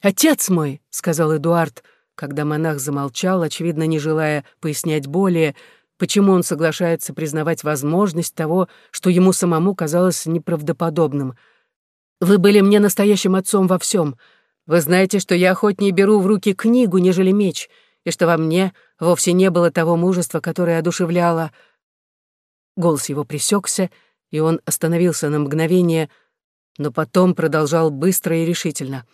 «Отец мой», — сказал Эдуард, когда монах замолчал, очевидно, не желая пояснять более, почему он соглашается признавать возможность того, что ему самому казалось неправдоподобным. «Вы были мне настоящим отцом во всем. Вы знаете, что я охотнее беру в руки книгу, нежели меч, и что во мне вовсе не было того мужества, которое одушевляло...» Голос его пресекся, и он остановился на мгновение, но потом продолжал быстро и решительно.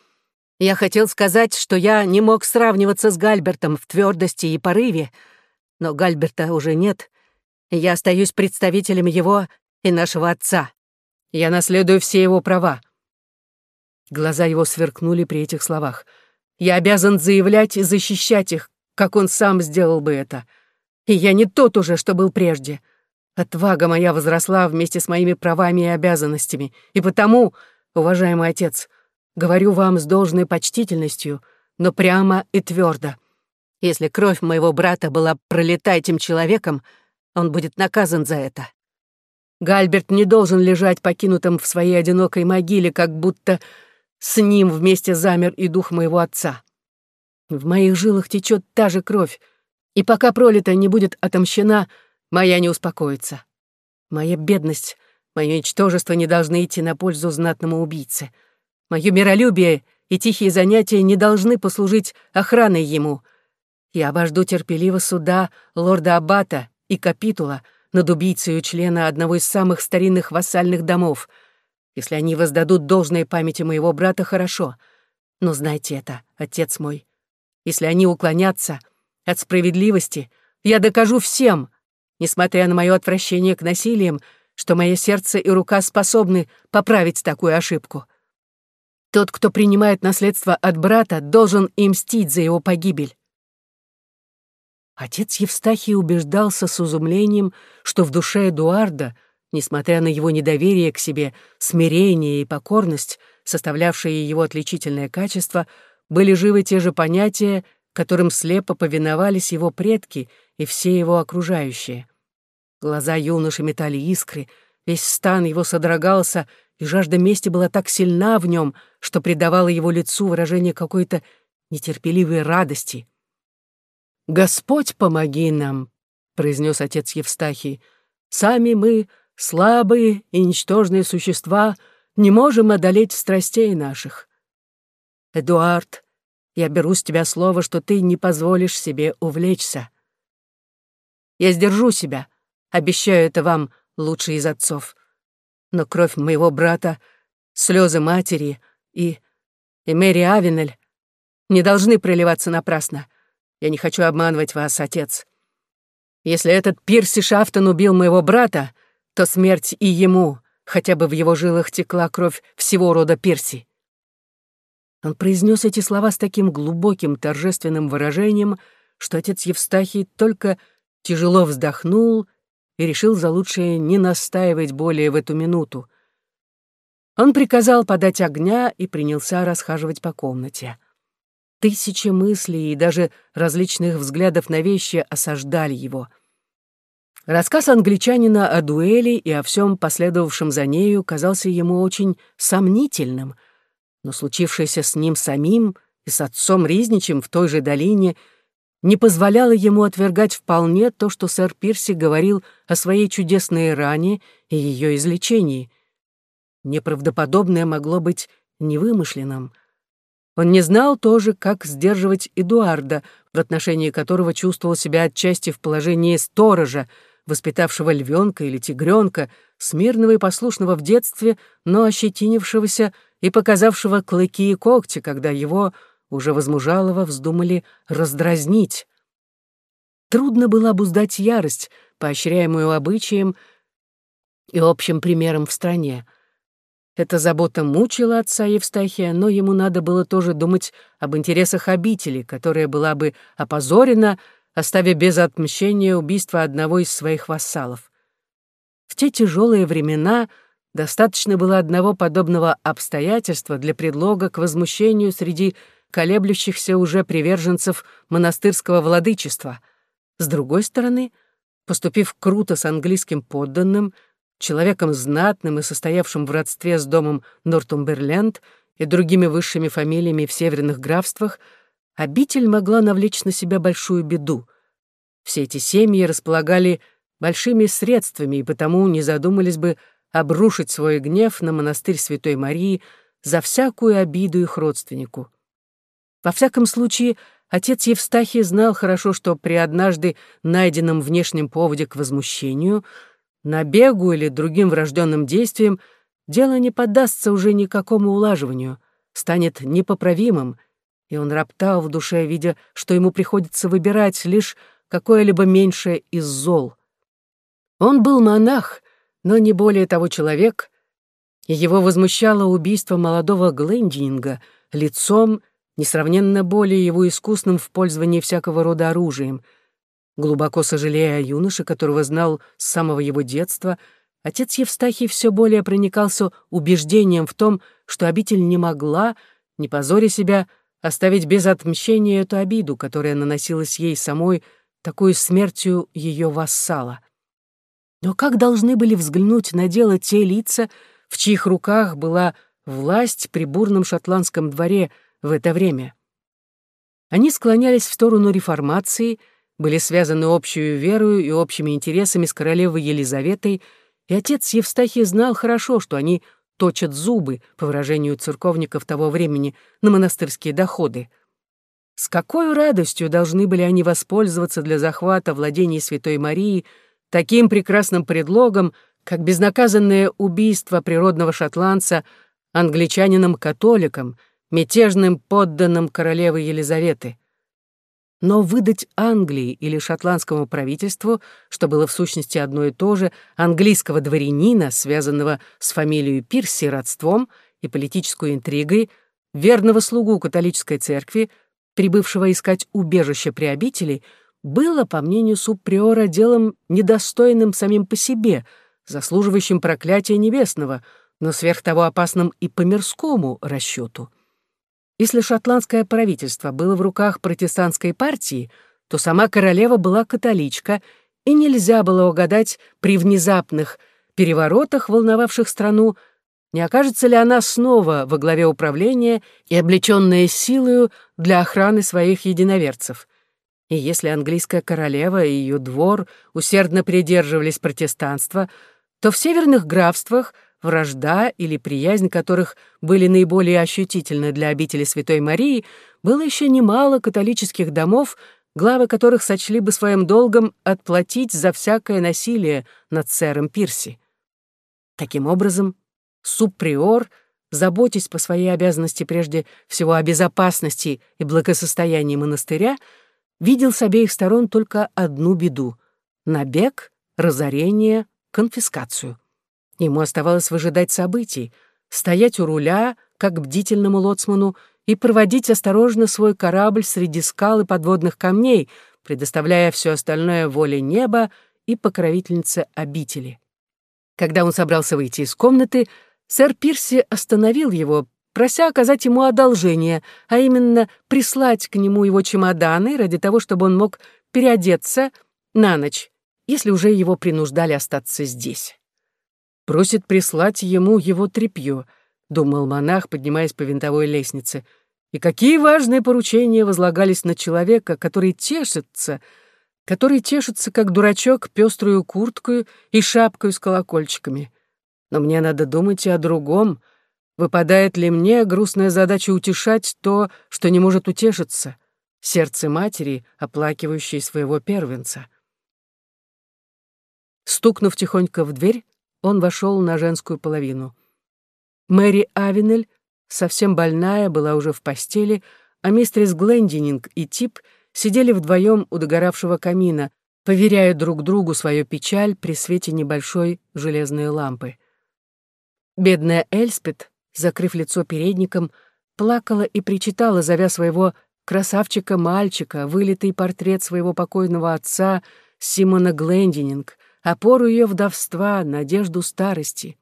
«Я хотел сказать, что я не мог сравниваться с Гальбертом в твердости и порыве, но Гальберта уже нет, и я остаюсь представителем его и нашего отца. Я наследую все его права». Глаза его сверкнули при этих словах. «Я обязан заявлять и защищать их, как он сам сделал бы это. И я не тот уже, что был прежде. Отвага моя возросла вместе с моими правами и обязанностями, и потому, уважаемый отец, говорю вам с должной почтительностью, но прямо и твердо. Если кровь моего брата была пролита этим человеком, он будет наказан за это. Гальберт не должен лежать покинутым в своей одинокой могиле, как будто с ним вместе замер и дух моего отца. В моих жилах течет та же кровь, и пока пролитая не будет отомщена — Моя не успокоится. Моя бедность, мое ничтожество не должны идти на пользу знатному убийце. Мое миролюбие и тихие занятия не должны послужить охраной ему. Я обожду терпеливо суда лорда Аббата и капитула над убийцей члена одного из самых старинных вассальных домов. Если они воздадут должной памяти моего брата, хорошо. Но знайте это, отец мой. Если они уклонятся от справедливости, я докажу всем — несмотря на мое отвращение к насилиям, что мое сердце и рука способны поправить такую ошибку. Тот, кто принимает наследство от брата, должен и мстить за его погибель. Отец Евстахий убеждался с изумлением, что в душе Эдуарда, несмотря на его недоверие к себе, смирение и покорность, составлявшие его отличительное качество, были живы те же понятия, которым слепо повиновались его предки и все его окружающие. Глаза юноши метали искры, весь стан его содрогался, и жажда мести была так сильна в нем, что придавала его лицу выражение какой-то нетерпеливой радости. «Господь, помоги нам!» — произнес отец Евстахий. «Сами мы, слабые и ничтожные существа, не можем одолеть страстей наших. Эдуард, я беру с тебя слово, что ты не позволишь себе увлечься. Я сдержу себя, обещаю это вам, лучший из отцов. Но кровь моего брата, слезы матери и... и Мэри Авенель не должны проливаться напрасно. Я не хочу обманывать вас, отец. Если этот Пирси Шафтон убил моего брата, то смерть и ему, хотя бы в его жилах текла кровь всего рода Пирси. Он произнес эти слова с таким глубоким торжественным выражением, что отец Евстахий только тяжело вздохнул и решил за лучшее не настаивать более в эту минуту. Он приказал подать огня и принялся расхаживать по комнате. Тысячи мыслей и даже различных взглядов на вещи осаждали его. Рассказ англичанина о дуэли и о всем последовавшем за нею казался ему очень сомнительным — но случившееся с ним самим и с отцом Ризничем в той же долине не позволяло ему отвергать вполне то, что сэр Пирси говорил о своей чудесной ране и ее излечении. Неправдоподобное могло быть невымышленным. Он не знал тоже, как сдерживать Эдуарда, в отношении которого чувствовал себя отчасти в положении сторожа, воспитавшего львенка или тигренка, смирного и послушного в детстве, но ощетинившегося и показавшего клыки и когти, когда его, уже возмужалого, вздумали раздразнить. Трудно было обуздать ярость, поощряемую обычаем и общим примером в стране. Эта забота мучила отца Евстахия, но ему надо было тоже думать об интересах обители, которая была бы опозорена, оставив без отмщения убийство одного из своих вассалов. В те тяжелые времена — Достаточно было одного подобного обстоятельства для предлога к возмущению среди колеблющихся уже приверженцев монастырского владычества. С другой стороны, поступив круто с английским подданным, человеком знатным и состоявшим в родстве с домом Нортумберленд, и другими высшими фамилиями в северных графствах, обитель могла навлечь на себя большую беду. Все эти семьи располагали большими средствами и потому не задумались бы обрушить свой гнев на монастырь Святой Марии за всякую обиду их родственнику. Во всяком случае, отец Евстахий знал хорошо, что при однажды найденном внешнем поводе к возмущению, набегу или другим врожденным действиям дело не поддастся уже никакому улаживанию, станет непоправимым, и он роптал в душе, видя, что ему приходится выбирать лишь какое-либо меньшее из зол. Он был монах, но не более того человек, и его возмущало убийство молодого Глендинга лицом, несравненно более его искусным в пользовании всякого рода оружием. Глубоко сожалея о юноше, которого знал с самого его детства, отец Евстахий все более проникался убеждением в том, что обитель не могла, не позоря себя, оставить без отмщения эту обиду, которая наносилась ей самой такой смертью ее вассала. Но как должны были взглянуть на дело те лица, в чьих руках была власть при бурном шотландском дворе в это время? Они склонялись в сторону реформации, были связаны общую верою и общими интересами с королевой Елизаветой, и отец Евстахий знал хорошо, что они точат зубы, по выражению церковников того времени, на монастырские доходы. С какой радостью должны были они воспользоваться для захвата владений Святой Марии – таким прекрасным предлогом, как безнаказанное убийство природного шотландца англичанином-католиком, мятежным подданным королевы Елизаветы. Но выдать Англии или шотландскому правительству, что было в сущности одно и то же, английского дворянина, связанного с фамилией Пирси родством и политической интригой, верного слугу католической церкви, прибывшего искать убежище при обители — было, по мнению субприора, делом недостойным самим по себе, заслуживающим проклятия небесного, но сверх того опасным и по мирскому расчету. Если шотландское правительство было в руках протестантской партии, то сама королева была католичка, и нельзя было угадать при внезапных переворотах, волновавших страну, не окажется ли она снова во главе управления и облеченная силою для охраны своих единоверцев — и если английская королева и ее двор усердно придерживались протестанства, то в северных графствах вражда или приязнь которых были наиболее ощутительны для обители Святой Марии, было еще немало католических домов, главы которых сочли бы своим долгом отплатить за всякое насилие над сэром Пирси. Таким образом, субприор, заботясь по своей обязанности прежде всего о безопасности и благосостоянии монастыря, видел с обеих сторон только одну беду — набег, разорение, конфискацию. Ему оставалось выжидать событий, стоять у руля, как бдительному лоцману, и проводить осторожно свой корабль среди скал и подводных камней, предоставляя все остальное воле неба и покровительнице обители. Когда он собрался выйти из комнаты, сэр Пирси остановил его, прося оказать ему одолжение, а именно прислать к нему его чемоданы ради того, чтобы он мог переодеться на ночь, если уже его принуждали остаться здесь. «Просит прислать ему его тряпье», — думал монах, поднимаясь по винтовой лестнице. «И какие важные поручения возлагались на человека, который тешится, который тешится, как дурачок, пеструю курткою и шапкой с колокольчиками. Но мне надо думать и о другом — Выпадает ли мне грустная задача утешать то, что не может утешиться? Сердце матери, оплакивающей своего первенца. Стукнув тихонько в дверь, он вошел на женскую половину. Мэри Авенель, совсем больная, была уже в постели, а мистерис Глендининг и Тип сидели вдвоем у догоравшего камина, поверяя друг другу свою печаль при свете небольшой железной лампы. Бедная Эльспет, закрыв лицо передником, плакала и причитала, зовя своего красавчика-мальчика, вылитый портрет своего покойного отца Симона Глендининг, опору ее вдовства, надежду старости.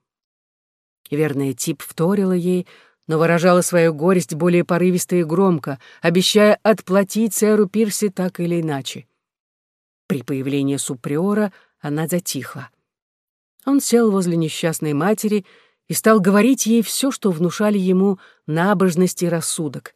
Верная тип вторила ей, но выражала свою горесть более порывисто и громко, обещая отплатить сэру Пирси так или иначе. При появлении суприора она затихла. Он сел возле несчастной матери и стал говорить ей все, что внушали ему набожность и рассудок.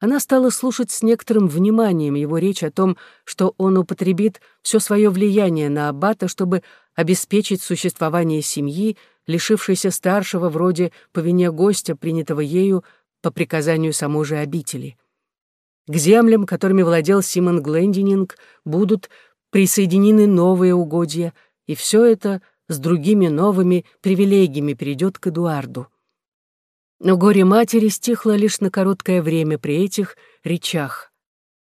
Она стала слушать с некоторым вниманием его речь о том, что он употребит все свое влияние на аббата, чтобы обеспечить существование семьи, лишившейся старшего вроде по вине гостя, принятого ею по приказанию самой же обители. К землям, которыми владел Симон Глендининг, будут присоединены новые угодья, и все это с другими новыми привилегиями перейдет к Эдуарду. Но горе матери стихло лишь на короткое время при этих речах.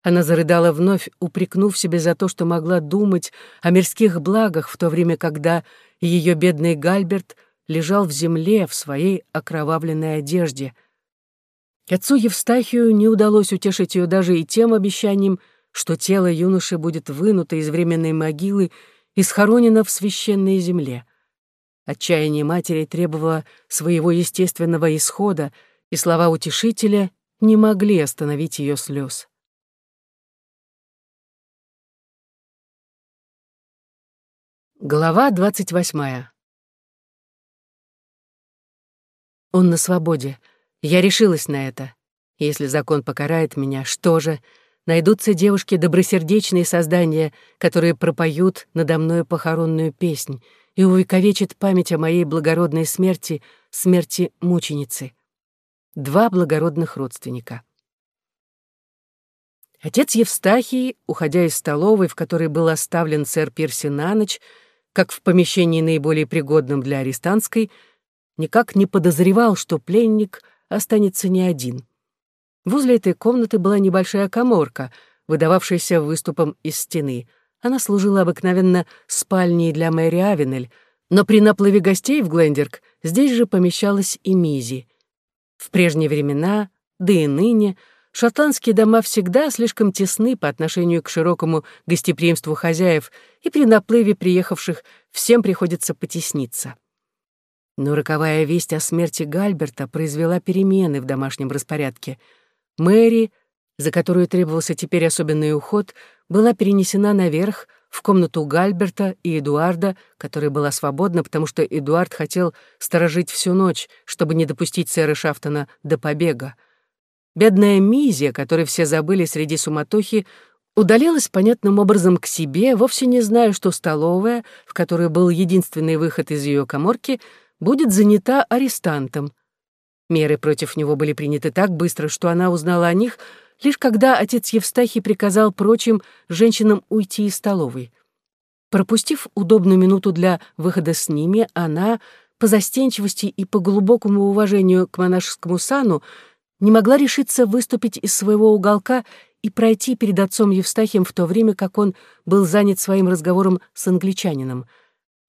Она зарыдала вновь, упрекнув себе за то, что могла думать о мирских благах в то время, когда ее бедный Гальберт лежал в земле в своей окровавленной одежде. Отцу Евстахию не удалось утешить ее даже и тем обещанием, что тело юноши будет вынуто из временной могилы и схоронено в священной земле. Отчаяние матери требовало своего естественного исхода, и слова утешителя не могли остановить ее слез. Глава двадцать восьмая. Он на свободе. Я решилась на это. Если закон покарает меня, что же? Найдутся девушки добросердечные создания, которые пропоют надо мной похоронную песнь — и увековечит память о моей благородной смерти, смерти мученицы. Два благородных родственника. Отец Евстахий, уходя из столовой, в которой был оставлен сэр Пирси на ночь, как в помещении наиболее пригодном для арестантской, никак не подозревал, что пленник останется не один. Возле этой комнаты была небольшая коморка, выдававшаяся выступом из стены — она служила обыкновенно спальней для Мэри Авенель, но при наплыве гостей в Глендерк здесь же помещалась и Мизи. В прежние времена, да и ныне, шотландские дома всегда слишком тесны по отношению к широкому гостеприимству хозяев, и при наплыве приехавших всем приходится потесниться. Но роковая весть о смерти Гальберта произвела перемены в домашнем распорядке. Мэри, за которую требовался теперь особенный уход, была перенесена наверх, в комнату Гальберта и Эдуарда, которая была свободна, потому что Эдуард хотел сторожить всю ночь, чтобы не допустить сэра Шафтона до побега. Бедная Мизия, которой все забыли среди суматохи, удалилась понятным образом к себе, вовсе не зная, что столовая, в которой был единственный выход из ее коморки, будет занята арестантом. Меры против него были приняты так быстро, что она узнала о них — лишь когда отец Евстахий приказал прочим женщинам уйти из столовой. Пропустив удобную минуту для выхода с ними, она, по застенчивости и по глубокому уважению к монашескому сану, не могла решиться выступить из своего уголка и пройти перед отцом Евстахием в то время, как он был занят своим разговором с англичанином.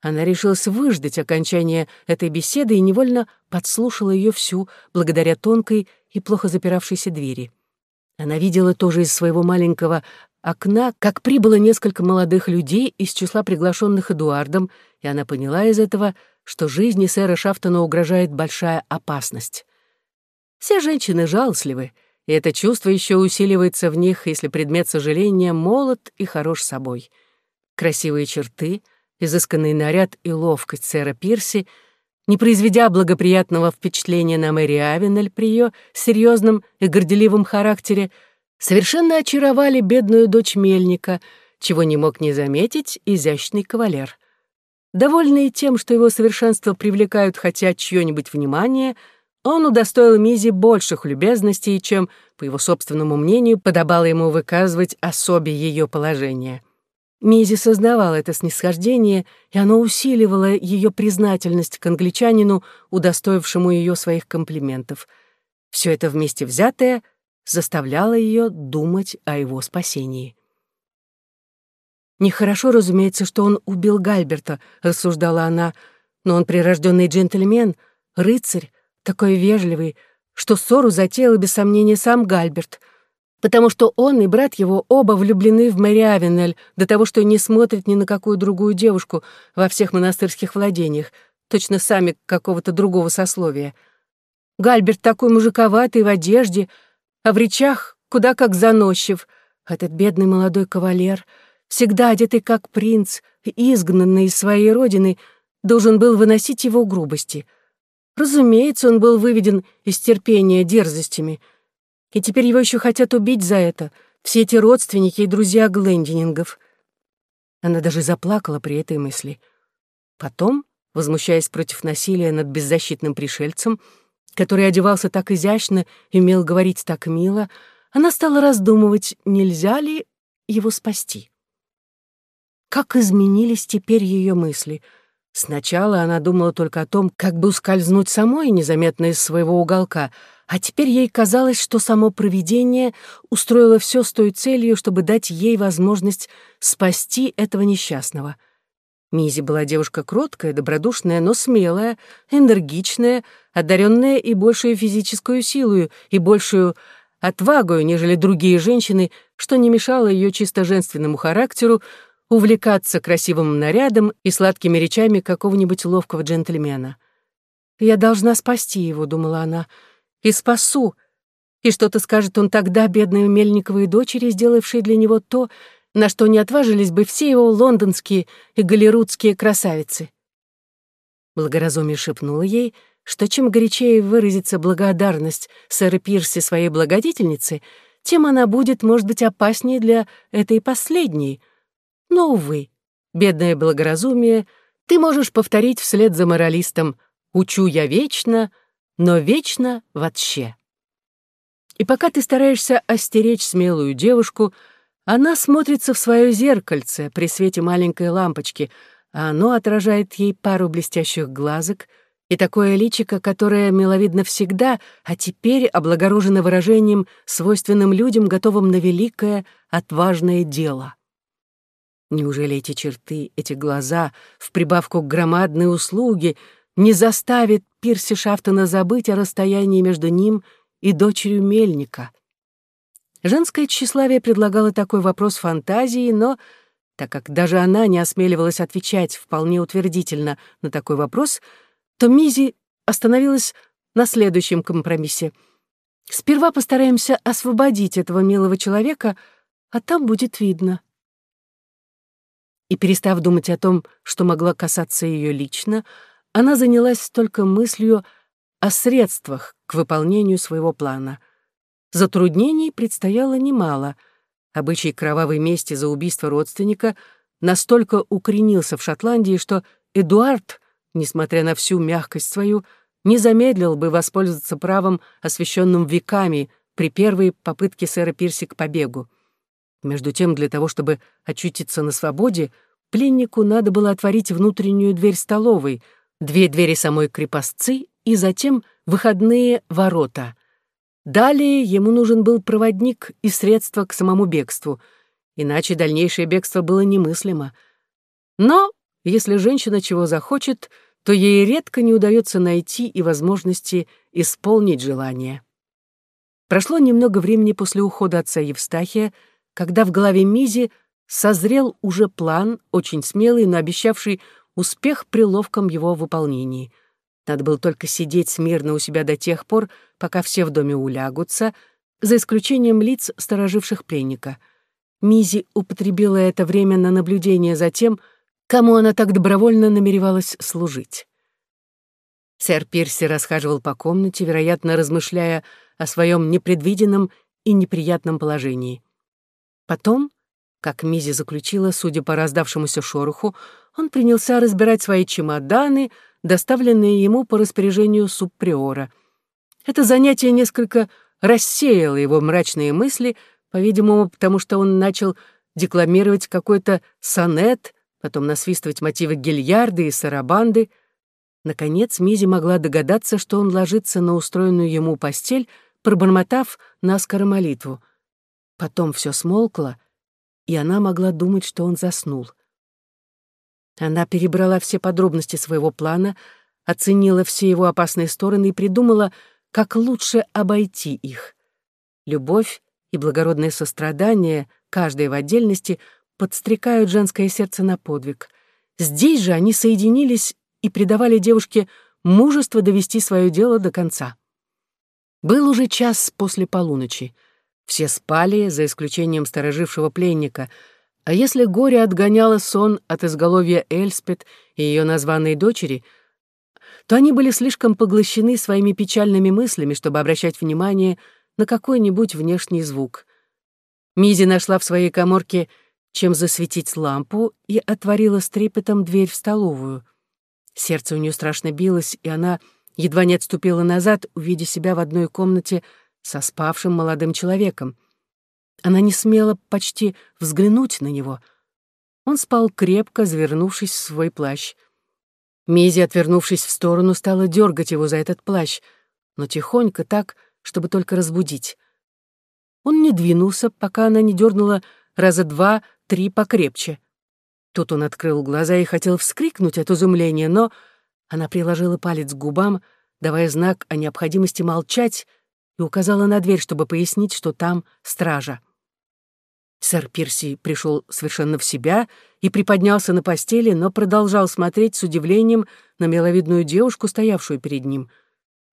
Она решилась выждать окончания этой беседы и невольно подслушала ее всю, благодаря тонкой и плохо запиравшейся двери. Она видела тоже из своего маленького окна, как прибыло несколько молодых людей из числа приглашенных Эдуардом, и она поняла из этого, что жизни сэра Шафтона угрожает большая опасность. Все женщины жалостливы, и это чувство еще усиливается в них, если предмет сожаления молод и хорош собой. Красивые черты, изысканный наряд и ловкость сэра Пирси — не произведя благоприятного впечатления на Мэри Авенель при ее серьезном и горделивом характере, совершенно очаровали бедную дочь мельника, чего не мог не заметить изящный кавалер. Довольный тем, что его совершенство привлекают хотя чье-нибудь внимание, он удостоил Мизи больших любезностей, чем, по его собственному мнению, подобало ему выказывать особе ее положения. Мизи сознавала это снисхождение, и оно усиливало ее признательность к англичанину, удостоившему ее своих комплиментов. Все это вместе взятое заставляло ее думать о его спасении. «Нехорошо, разумеется, что он убил Гальберта», — рассуждала она, «но он прирожденный джентльмен, рыцарь, такой вежливый, что ссору затеял без сомнения сам Гальберт — потому что он и брат его оба влюблены в Мэри Авенель до того, что не смотрят ни на какую другую девушку во всех монастырских владениях, точно сами какого-то другого сословия. Гальберт такой мужиковатый в одежде, а в речах куда как заносчив. Этот бедный молодой кавалер, всегда одетый как принц, изгнанный из своей родины, должен был выносить его грубости. Разумеется, он был выведен из терпения дерзостями. И теперь его еще хотят убить за это, все эти родственники и друзья Глендинингов. Она даже заплакала при этой мысли. Потом, возмущаясь против насилия над беззащитным пришельцем, который одевался так изящно и умел говорить так мило, она стала раздумывать, нельзя ли его спасти. Как изменились теперь ее мысли — Сначала она думала только о том, как бы ускользнуть самой незаметно из своего уголка, а теперь ей казалось, что само провидение устроило все с той целью, чтобы дать ей возможность спасти этого несчастного. Мизи была девушка кроткая, добродушная, но смелая, энергичная, одаренная и большую физическую силу, и большую отвагою, нежели другие женщины, что не мешало ее чисто женственному характеру увлекаться красивым нарядом и сладкими речами какого-нибудь ловкого джентльмена. «Я должна спасти его», — думала она, — «и спасу. И что-то скажет он тогда бедной Мельниковой дочери, сделавшей для него то, на что не отважились бы все его лондонские и голливудские красавицы». Благоразумие шепнуло ей, что чем горячее выразится благодарность сэра Пирси своей благодетельнице, тем она будет, может быть, опаснее для этой последней — но, увы, бедное благоразумие, ты можешь повторить вслед за моралистом «Учу я вечно, но вечно вообще». И пока ты стараешься остеречь смелую девушку, она смотрится в свое зеркальце при свете маленькой лампочки, а оно отражает ей пару блестящих глазок и такое личико, которое миловидно всегда, а теперь облагорожено выражением, свойственным людям, готовым на великое, отважное дело. Неужели эти черты, эти глаза, в прибавку к громадной услуге, не заставит Пирси Шафтона забыть о расстоянии между ним и дочерью Мельника? Женское тщеславие предлагало такой вопрос фантазии, но, так как даже она не осмеливалась отвечать вполне утвердительно на такой вопрос, то Мизи остановилась на следующем компромиссе. «Сперва постараемся освободить этого милого человека, а там будет видно» и, перестав думать о том, что могла касаться ее лично, она занялась только мыслью о средствах к выполнению своего плана. Затруднений предстояло немало. Обычай кровавой мести за убийство родственника настолько укоренился в Шотландии, что Эдуард, несмотря на всю мягкость свою, не замедлил бы воспользоваться правом, освященным веками, при первой попытке сэра Пирси к побегу. Между тем, для того, чтобы очутиться на свободе, пленнику надо было отворить внутреннюю дверь столовой, две двери самой крепостцы и затем выходные ворота. Далее ему нужен был проводник и средства к самому бегству, иначе дальнейшее бегство было немыслимо. Но если женщина чего захочет, то ей редко не удается найти и возможности исполнить желание. Прошло немного времени после ухода отца Евстахия, когда в голове Мизи созрел уже план, очень смелый, но обещавший успех при ловком его выполнении. Надо было только сидеть смирно у себя до тех пор, пока все в доме улягутся, за исключением лиц, стороживших пленника. Мизи употребила это время на наблюдение за тем, кому она так добровольно намеревалась служить. Сэр Пирси расхаживал по комнате, вероятно, размышляя о своем непредвиденном и неприятном положении. Потом, как Мизи заключила, судя по раздавшемуся шороху, он принялся разбирать свои чемоданы, доставленные ему по распоряжению субприора. Это занятие несколько рассеяло его мрачные мысли, по-видимому, потому что он начал декламировать какой-то сонет, потом насвистывать мотивы гильярды и сарабанды. Наконец Мизи могла догадаться, что он ложится на устроенную ему постель, пробормотав наскоро молитву — Потом все смолкло, и она могла думать, что он заснул. Она перебрала все подробности своего плана, оценила все его опасные стороны и придумала, как лучше обойти их. Любовь и благородное сострадание, каждое в отдельности, подстрекают женское сердце на подвиг. Здесь же они соединились и придавали девушке мужество довести свое дело до конца. Был уже час после полуночи. Все спали, за исключением сторожившего пленника, а если горе отгоняло сон от изголовья Эльспет и ее названной дочери, то они были слишком поглощены своими печальными мыслями, чтобы обращать внимание на какой-нибудь внешний звук. Мизи нашла в своей коморке чем засветить лампу и отворила с трепетом дверь в столовую. Сердце у нее страшно билось, и она едва не отступила назад, увидя себя в одной комнате со спавшим молодым человеком. Она не смела почти взглянуть на него. Он спал крепко, завернувшись в свой плащ. Мизи, отвернувшись в сторону, стала дергать его за этот плащ, но тихонько так, чтобы только разбудить. Он не двинулся, пока она не дернула раза два-три покрепче. Тут он открыл глаза и хотел вскрикнуть от изумления, но она приложила палец к губам, давая знак о необходимости молчать, и указала на дверь, чтобы пояснить, что там стража. Сэр Пирси пришел совершенно в себя и приподнялся на постели, но продолжал смотреть с удивлением на миловидную девушку, стоявшую перед ним.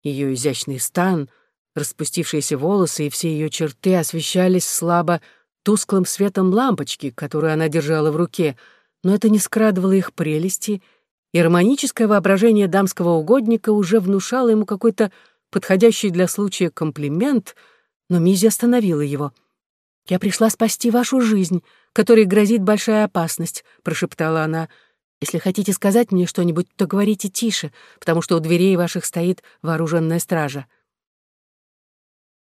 Ее изящный стан, распустившиеся волосы и все ее черты освещались слабо тусклым светом лампочки, которую она держала в руке, но это не скрадывало их прелести, и романическое воображение дамского угодника уже внушало ему какой-то подходящий для случая комплимент, но Мизи остановила его. «Я пришла спасти вашу жизнь, которой грозит большая опасность», — прошептала она. «Если хотите сказать мне что-нибудь, то говорите тише, потому что у дверей ваших стоит вооруженная стража»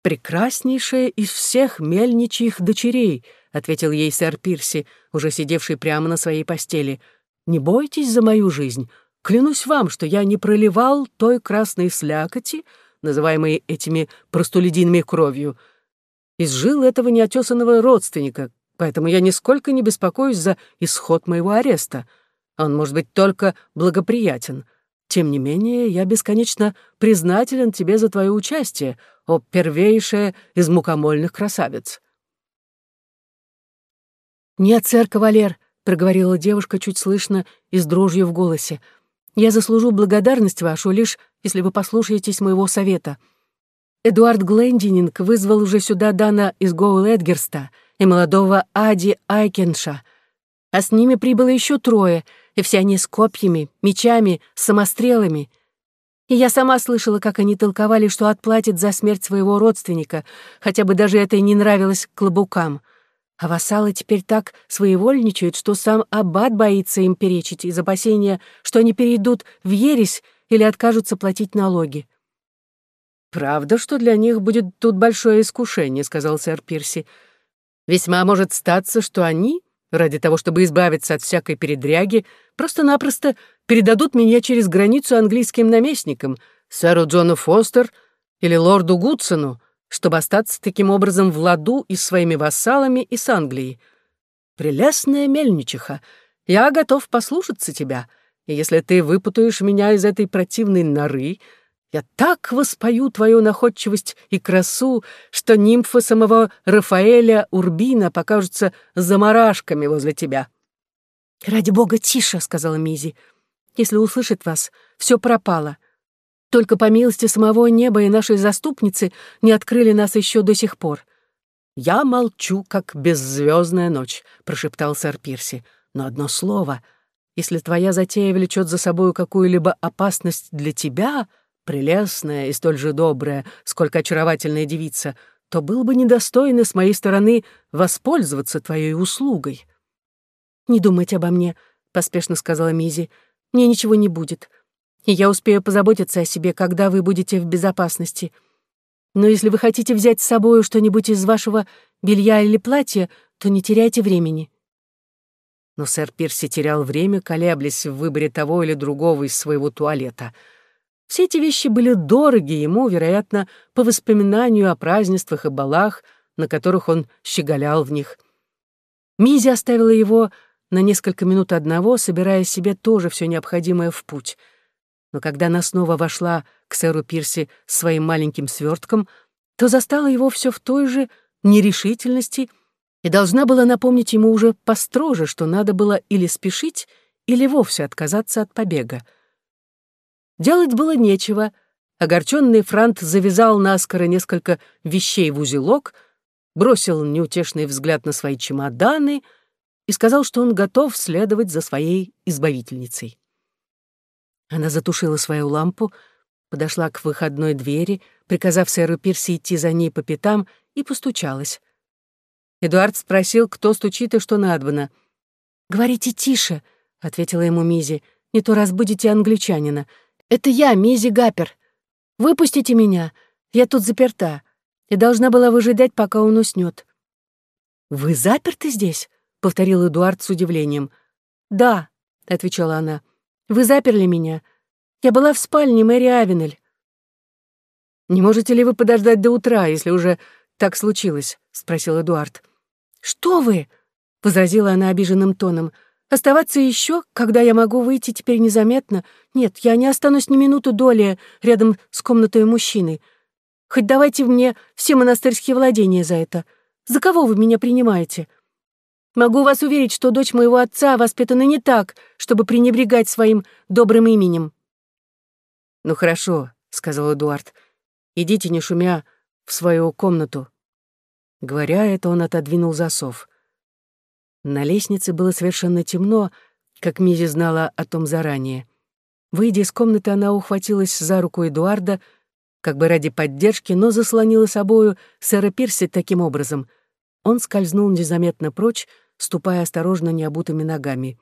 прекраснейшая из всех мельничьих дочерей», — ответил ей сэр Пирси, уже сидевший прямо на своей постели. «Не бойтесь за мою жизнь. Клянусь вам, что я не проливал той красной слякоти, называемой этими простолюдинами кровью, из жил этого неотесанного родственника, поэтому я нисколько не беспокоюсь за исход моего ареста. Он может быть только благоприятен. Тем не менее, я бесконечно признателен тебе за твое участие, о первейшая из мукомольных красавиц. «Нет, сэр Кавалер», — проговорила девушка чуть слышно и с дрожью в голосе, «я заслужу благодарность вашу лишь, если вы послушаетесь моего совета. Эдуард Глендининг вызвал уже сюда Дана из Гоул-Эдгерста и молодого Ади Айкенша, а с ними прибыло еще трое — и все они с копьями, мечами, самострелами. И я сама слышала, как они толковали, что отплатят за смерть своего родственника, хотя бы даже это и не нравилось клобукам. А вассалы теперь так своевольничают, что сам аббат боится им перечить из опасения, что они перейдут в ересь или откажутся платить налоги. «Правда, что для них будет тут большое искушение», — сказал сэр Пирси. «Весьма может статься, что они ради того, чтобы избавиться от всякой передряги, просто-напросто передадут меня через границу английским наместникам, сэру Джону Фостер или лорду Гудсону, чтобы остаться таким образом в ладу и с своими вассалами, и с Англией. Прелестная мельничиха, я готов послушаться тебя, и если ты выпутаешь меня из этой противной норы, я так воспою твою находчивость и красу, что нимфы самого Рафаэля Урбина покажутся заморашками возле тебя». «Ради бога, тише!» — сказала Мизи. «Если услышит вас, все пропало. Только по милости самого неба и нашей заступницы не открыли нас еще до сих пор». «Я молчу, как беззвездная ночь», — прошептал сэр Пирси. «Но одно слово. Если твоя затея влечет за собою какую-либо опасность для тебя, прелестная и столь же добрая, сколько очаровательная девица, то было бы недостойно с моей стороны воспользоваться твоей услугой». «Не думайте обо мне», — поспешно сказала Мизи. «Мне ничего не будет, и я успею позаботиться о себе, когда вы будете в безопасности. Но если вы хотите взять с собой что-нибудь из вашего белья или платья, то не теряйте времени». Но сэр Пирси терял время, колеблясь в выборе того или другого из своего туалета — все эти вещи были дороги ему, вероятно, по воспоминанию о празднествах и балах, на которых он щеголял в них. Мизи оставила его на несколько минут одного, собирая себе тоже все необходимое в путь. Но когда она снова вошла к сэру Пирси своим маленьким свертком, то застала его все в той же нерешительности и должна была напомнить ему уже построже, что надо было или спешить, или вовсе отказаться от побега. Делать было нечего. Огорченный Франт завязал наскоро несколько вещей в узелок, бросил неутешный взгляд на свои чемоданы и сказал, что он готов следовать за своей избавительницей. Она затушила свою лампу, подошла к выходной двери, приказав сэру Пирси идти за ней по пятам, и постучалась. Эдуард спросил, кто стучит и что надобно. «Говорите тише», — ответила ему Мизи, — «не то разбудите англичанина. Это я, Мизи Гапер. Выпустите меня, я тут заперта и должна была выжидать, пока он уснет. «Вы заперты здесь?» — повторил Эдуард с удивлением. «Да», — отвечала она, — «вы заперли меня. Я была в спальне Мэри Авенель». «Не можете ли вы подождать до утра, если уже так случилось?» — спросил Эдуард. «Что вы?» — возразила она обиженным тоном. «Оставаться еще, когда я могу выйти теперь незаметно? Нет, я не останусь ни минуту доли рядом с комнатой мужчины. Хоть давайте мне все монастырские владения за это. За кого вы меня принимаете? Могу вас уверить, что дочь моего отца воспитана не так, чтобы пренебрегать своим добрым именем». «Ну хорошо», — сказал Эдуард. «Идите, не шумя, в свою комнату». Говоря это, он отодвинул засов. На лестнице было совершенно темно, как Мизи знала о том заранее. Выйдя из комнаты, она ухватилась за руку Эдуарда, как бы ради поддержки, но заслонила собою сэра Пирси таким образом. Он скользнул незаметно прочь, ступая осторожно необутыми ногами.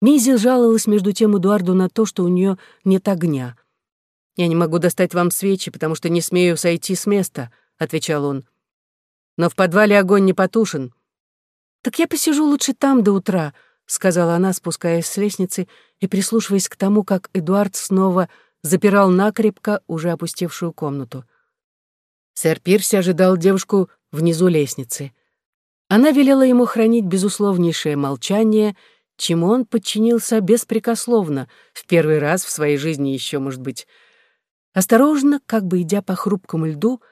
Мизи жаловалась между тем Эдуарду на то, что у нее нет огня. «Я не могу достать вам свечи, потому что не смею сойти с места», — отвечал он. «Но в подвале огонь не потушен. «Так я посижу лучше там до утра», — сказала она, спускаясь с лестницы и прислушиваясь к тому, как Эдуард снова запирал накрепко уже опустевшую комнату. Сэр Пирси ожидал девушку внизу лестницы. Она велела ему хранить безусловнейшее молчание, чему он подчинился беспрекословно, в первый раз в своей жизни еще, может быть. Осторожно, как бы идя по хрупкому льду,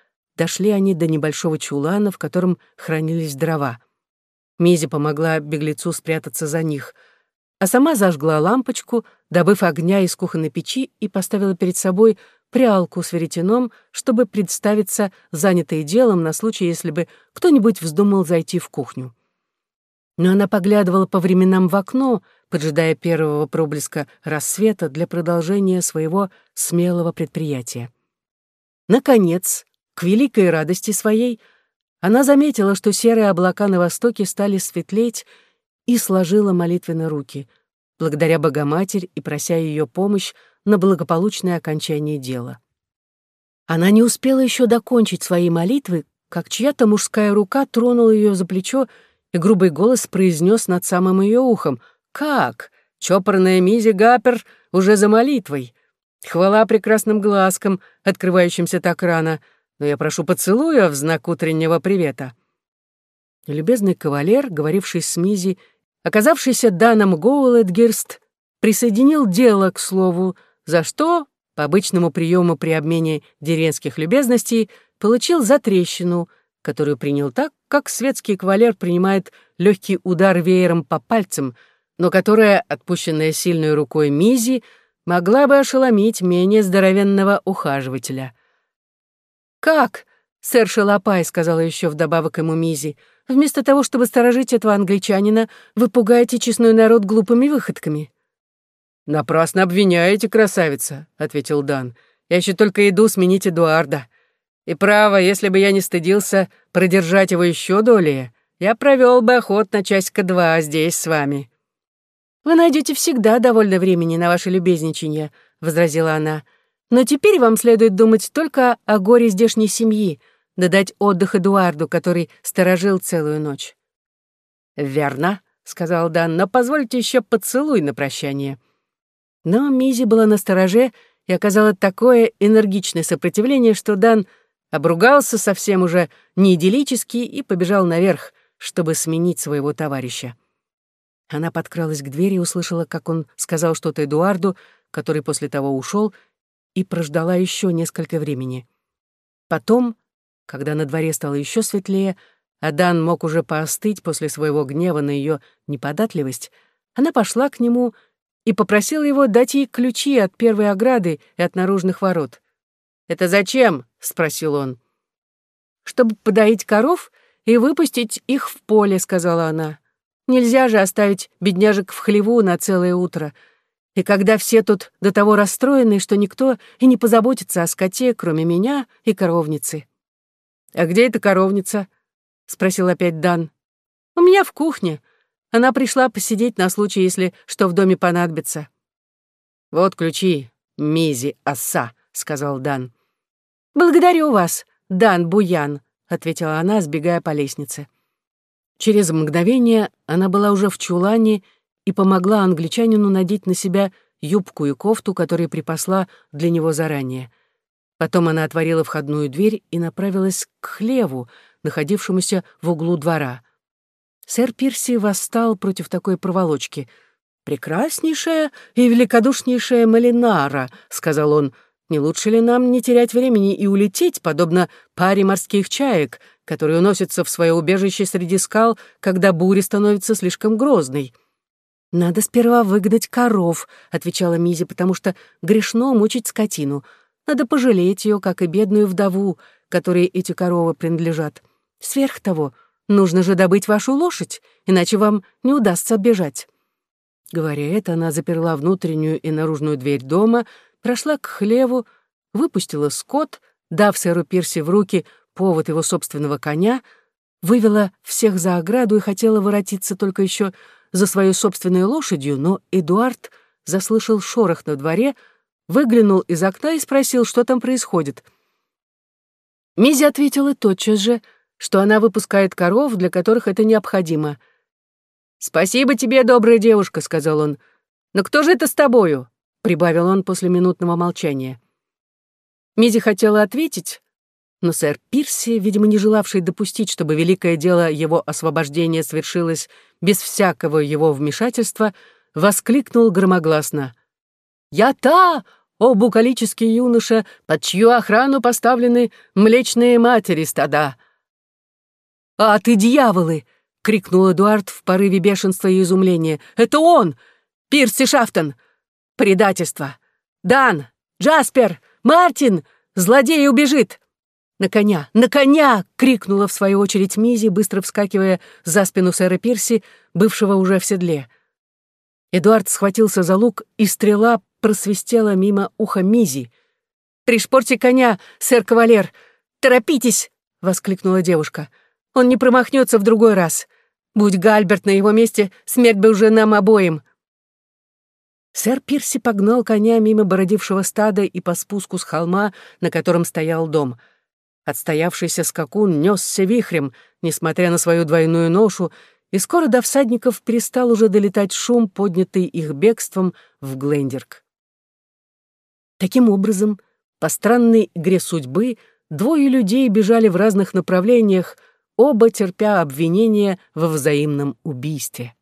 дошли они до небольшого чулана, в котором хранились дрова — Мизи помогла беглецу спрятаться за них, а сама зажгла лампочку, добыв огня из кухонной печи и поставила перед собой прялку с веретеном, чтобы представиться занятой делом на случай, если бы кто-нибудь вздумал зайти в кухню. Но она поглядывала по временам в окно, поджидая первого проблеска рассвета для продолжения своего смелого предприятия. Наконец, к великой радости своей, она заметила, что серые облака на востоке стали светлеть, и сложила молитвенно руки, благодаря Богоматерь и прося ее помощь на благополучное окончание дела. Она не успела еще докончить свои молитвы, как чья-то мужская рука тронула ее за плечо, и грубый голос произнес над самым ее ухом «Как? Чопорная Мизи Гапер уже за молитвой! Хвала прекрасным глазкам, открывающимся так рано!» Но я прошу поцелуя в знак утреннего привета». Любезный кавалер, говоривший с Мизи, оказавшийся Даном Гоуэлэдгерст, присоединил дело к слову, за что, по обычному приему при обмене деревенских любезностей, получил затрещину, которую принял так, как светский кавалер принимает легкий удар веером по пальцам, но которая, отпущенная сильной рукой Мизи, могла бы ошеломить менее здоровенного ухаживателя. «Как?» — сэр Шалопай сказала еще вдобавок ему Мизи. «Вместо того, чтобы сторожить этого англичанина, вы пугаете честной народ глупыми выходками». «Напрасно обвиняете, красавица», — ответил Дан. «Я еще только иду сменить Эдуарда. И право, если бы я не стыдился продержать его еще долее, я провел бы охотно часика два здесь с вами». «Вы найдете всегда довольно времени на ваше любезничание», — возразила она. Но теперь вам следует думать только о горе здешней семьи, да дать отдых Эдуарду, который сторожил целую ночь». «Верно», — сказал Дан, — «но позвольте еще поцелуй на прощание». Но Мизи была на стороже и оказала такое энергичное сопротивление, что Дан обругался совсем уже неидиллически и побежал наверх, чтобы сменить своего товарища. Она подкралась к двери и услышала, как он сказал что-то Эдуарду, который после того ушел, и прождала еще несколько времени. Потом, когда на дворе стало еще светлее, а Дан мог уже поостыть после своего гнева на ее неподатливость, она пошла к нему и попросила его дать ей ключи от первой ограды и от наружных ворот. «Это зачем?» — спросил он. «Чтобы подоить коров и выпустить их в поле», — сказала она. «Нельзя же оставить бедняжек в хлеву на целое утро. И когда все тут до того расстроены, что никто и не позаботится о скоте, кроме меня и коровницы. «А где эта коровница?» — спросил опять Дан. «У меня в кухне. Она пришла посидеть на случай, если что в доме понадобится». «Вот ключи, Мизи Оса», — сказал Дан. «Благодарю вас, Дан Буян», — ответила она, сбегая по лестнице. Через мгновение она была уже в чулане и помогла англичанину надеть на себя юбку и кофту, которые припасла для него заранее. Потом она отворила входную дверь и направилась к хлеву, находившемуся в углу двора. Сэр Пирси восстал против такой проволочки. «Прекраснейшая и великодушнейшая Малинара», — сказал он, — «не лучше ли нам не терять времени и улететь, подобно паре морских чаек, которые уносятся в свое убежище среди скал, когда буря становится слишком грозной?» «Надо сперва выгнать коров», — отвечала Мизи, «потому что грешно мучить скотину. Надо пожалеть ее, как и бедную вдову, которой эти коровы принадлежат. Сверх того, нужно же добыть вашу лошадь, иначе вам не удастся бежать». Говоря это, она заперла внутреннюю и наружную дверь дома, прошла к хлеву, выпустила скот, дав сэру Пирси в руки повод его собственного коня, вывела всех за ограду и хотела воротиться только еще за своей собственной лошадью, но Эдуард заслышал шорох на дворе, выглянул из окна и спросил, что там происходит. Мизи ответила тотчас же, что она выпускает коров, для которых это необходимо. «Спасибо тебе, добрая девушка», — сказал он. «Но кто же это с тобою?» — прибавил он после минутного молчания. Мизи хотела ответить, но сэр Пирси, видимо, не желавший допустить, чтобы великое дело его освобождения свершилось без всякого его вмешательства, воскликнул громогласно. «Я та, о букалический юноша, под чью охрану поставлены млечные матери стада!» «А ты дьяволы!» — крикнул Эдуард в порыве бешенства и изумления. «Это он! Пирси Шафтон! Предательство! Дан! Джаспер! Мартин! Злодей убежит! «На коня! На коня!» — крикнула в свою очередь Мизи, быстро вскакивая за спину сэра Пирси, бывшего уже в седле. Эдуард схватился за лук, и стрела просвистела мимо уха Мизи. «Пришпорьте коня, сэр Кавалер! Торопитесь!» — воскликнула девушка. «Он не промахнется в другой раз. Будь Гальберт на его месте, смерть бы уже нам обоим!» Сэр Пирси погнал коня мимо бородившего стада и по спуску с холма, на котором стоял дом — Отстоявшийся скакун несся вихрем, несмотря на свою двойную ношу, и скоро до всадников перестал уже долетать шум, поднятый их бегством в Глендерк. Таким образом, по странной игре судьбы, двое людей бежали в разных направлениях, оба терпя обвинения во взаимном убийстве.